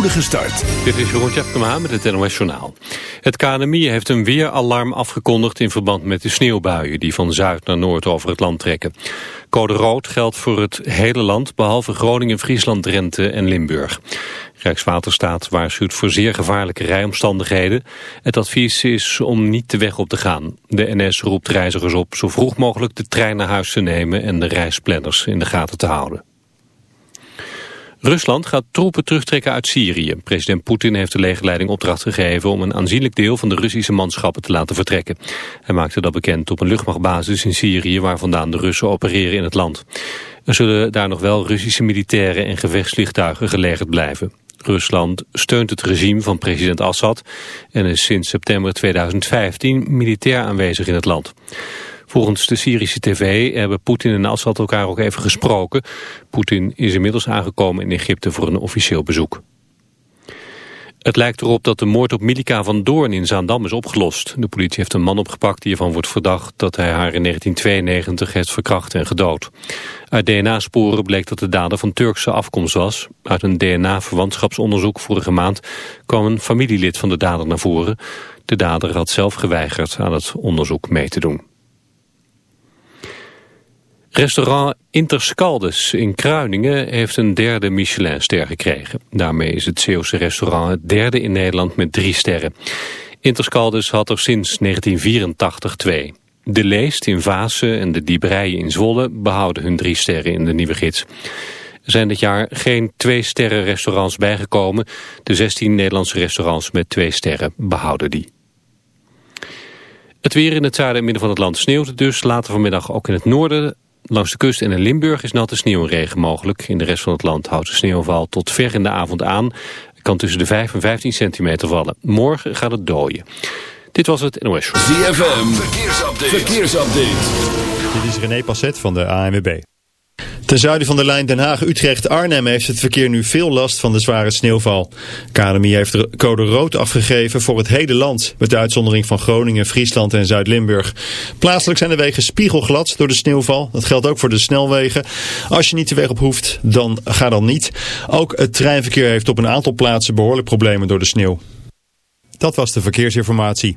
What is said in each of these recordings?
start. Dit is Jeroen Tjepkema met het NOS Journaal. Het KNMI heeft een weeralarm afgekondigd in verband met de sneeuwbuien... die van zuid naar noord over het land trekken. Code rood geldt voor het hele land, behalve Groningen, Friesland, Drenthe en Limburg. Rijkswaterstaat waarschuwt voor zeer gevaarlijke rijomstandigheden. Het advies is om niet de weg op te gaan. De NS roept reizigers op zo vroeg mogelijk de trein naar huis te nemen... en de reisplanners in de gaten te houden. Rusland gaat troepen terugtrekken uit Syrië. President Poetin heeft de legerleiding opdracht gegeven om een aanzienlijk deel van de Russische manschappen te laten vertrekken. Hij maakte dat bekend op een luchtmachtbasis in Syrië waar vandaan de Russen opereren in het land. Er zullen daar nog wel Russische militairen en gevechtsvliegtuigen gelegerd blijven. Rusland steunt het regime van president Assad en is sinds september 2015 militair aanwezig in het land. Volgens de Syrische tv hebben Poetin en Assad elkaar ook even gesproken. Poetin is inmiddels aangekomen in Egypte voor een officieel bezoek. Het lijkt erop dat de moord op Milika van Doorn in Zaandam is opgelost. De politie heeft een man opgepakt die ervan wordt verdacht dat hij haar in 1992 heeft verkracht en gedood. Uit DNA-sporen bleek dat de dader van Turkse afkomst was. Uit een DNA-verwantschapsonderzoek vorige maand kwam een familielid van de dader naar voren. De dader had zelf geweigerd aan het onderzoek mee te doen. Restaurant Interscaldes in Kruiningen heeft een derde Michelinster gekregen. Daarmee is het Zeeuwse restaurant het derde in Nederland met drie sterren. Interscaldes had er sinds 1984 twee. De Leest in Vaassen en de Diebreien in Zwolle behouden hun drie sterren in de nieuwe gids. Er zijn dit jaar geen twee sterren restaurants bijgekomen. De 16 Nederlandse restaurants met twee sterren behouden die. Het weer in het zuiden en midden van het land sneeuwt dus. Later vanmiddag ook in het noorden Langs de kust en in Limburg is natte sneeuw en regen mogelijk. In de rest van het land houdt de sneeuwval tot ver in de avond aan. Het kan tussen de 5 en 15 centimeter vallen. Morgen gaat het dooien. Dit was het NOS Show. ZFM, verkeersupdate. verkeersupdate. Dit is René Passet van de ANWB. Ten zuiden van de lijn Den Haag-Utrecht-Arnhem heeft het verkeer nu veel last van de zware sneeuwval. KNMI heeft de code rood afgegeven voor het hele land, met de uitzondering van Groningen, Friesland en Zuid-Limburg. Plaatselijk zijn de wegen spiegelglad door de sneeuwval. Dat geldt ook voor de snelwegen. Als je niet de weg op hoeft, dan ga dan niet. Ook het treinverkeer heeft op een aantal plaatsen behoorlijk problemen door de sneeuw. Dat was de verkeersinformatie.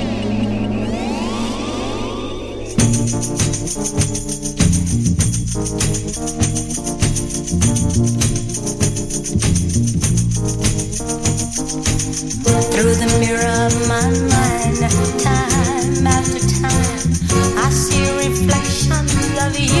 Of my mind time after time I see reflection you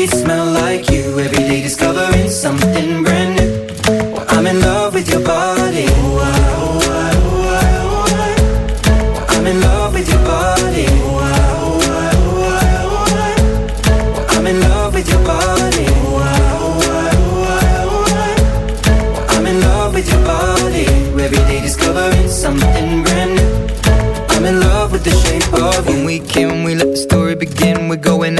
Sheets smell like you. Every day discovering something brand new. Well, I'm in love with your body. Oh, I, oh, I, oh, I, oh, I. Well, I'm in love with your body. Oh, I, oh, I, oh, I, oh, I. Well, I'm in love with your body. Oh, I, oh, I, oh, I, oh, I. Well, I'm in love with your body. Every day discovering something brand new. I'm in love with the shape of you. When we can, we let the story begin. We're going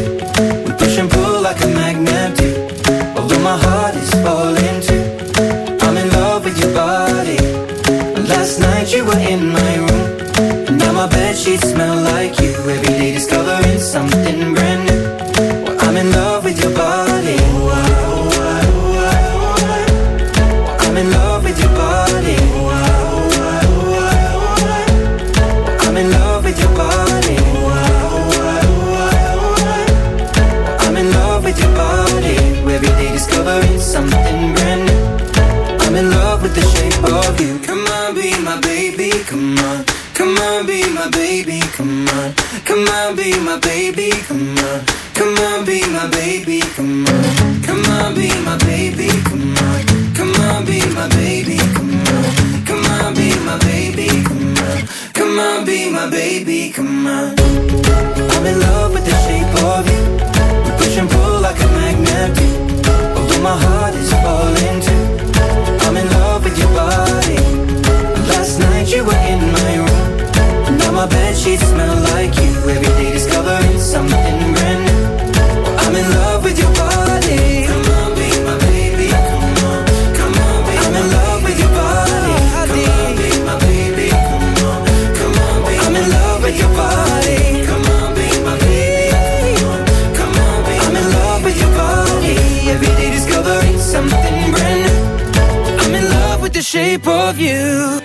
Shape of you.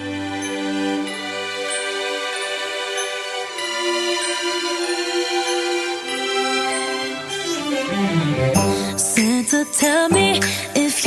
Santa, tell me if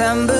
December.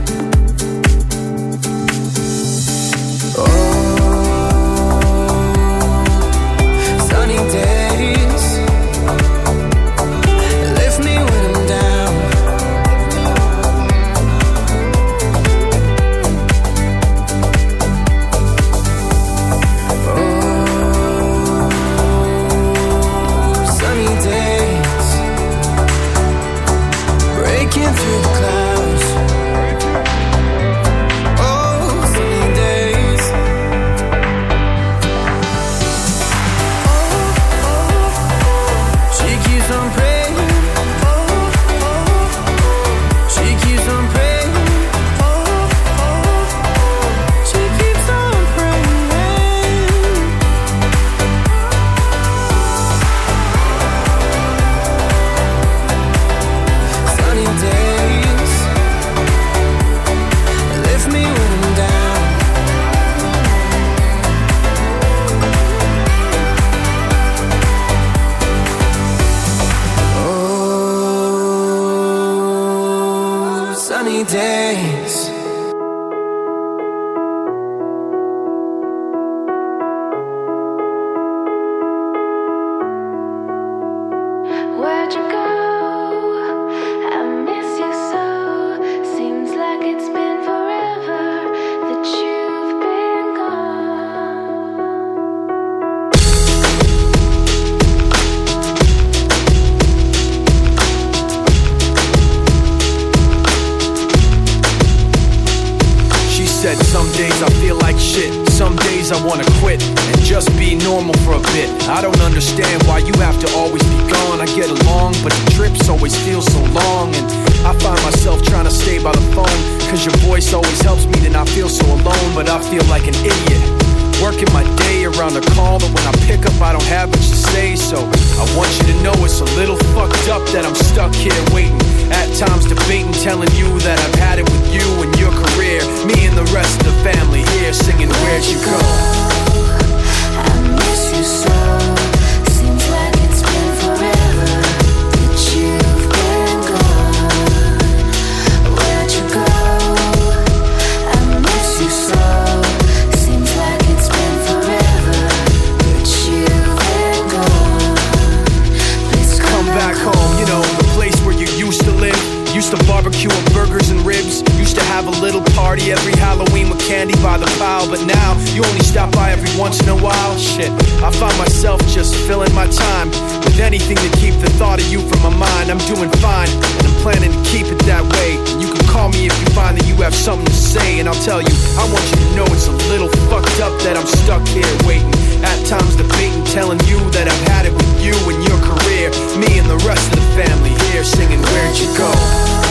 days. I want you to know it's a little fucked up that I'm stuck here waiting. At times debating, telling you that I've had it with you and your career. Me and the rest of the family here singing, Where'd you go?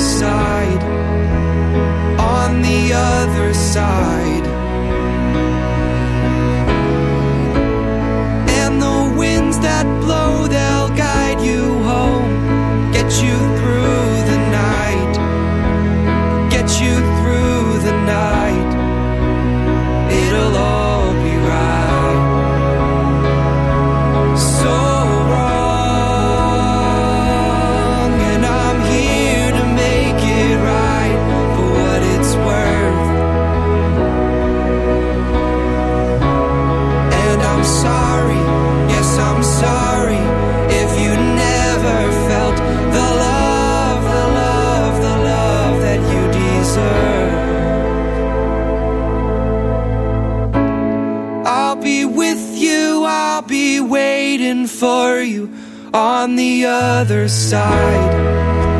Side. On the other side. I'll be waiting for you on the other side.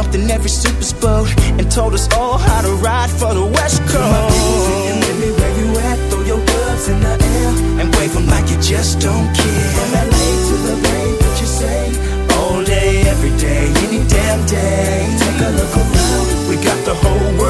In every super boat and told us all how to ride for the West Coast. Let me where you at, throw your gloves in the air and wave 'em like you just don't care. From LA to the Bay, what you say? All day, every day, any damn day. Take a look around, we got the whole world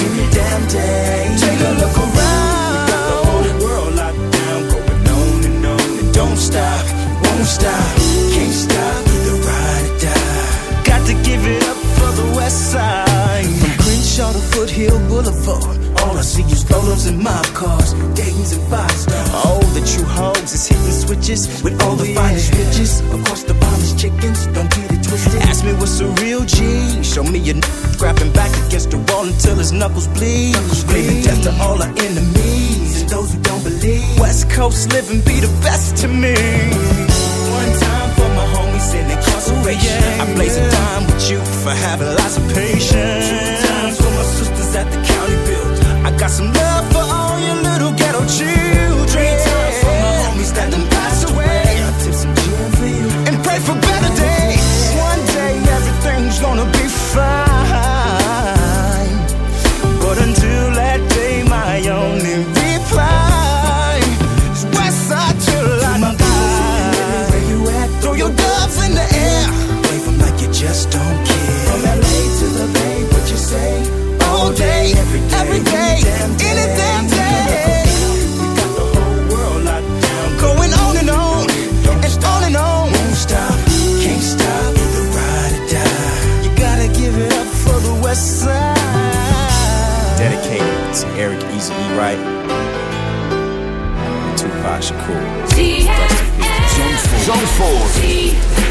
Take a look around. The whole world locked down, going on and on don't stop, won't stop, can't stop, either ride or die. Got to give it up for the West Side. From Crenshaw to Foothill Boulevard. All I see is rollers and mob cars, Dayton's and five stars. Oh, the true times is hitting switches with all the finest bitches. across course, the finest chickens, don't get it twisted. Ask me what's a real G. Show me your n grabbing back against the wall until his knuckles bleed. Screaming death to all our enemies and those who don't believe. West Coast living be the best to me. One time for my homies in incarceration. Oh, I'm a time with you for having lots of patience. Two times for my sisters at the county build. I got some love for Eric Easy E. Wright, and Tupac Shakur. Zandvoort.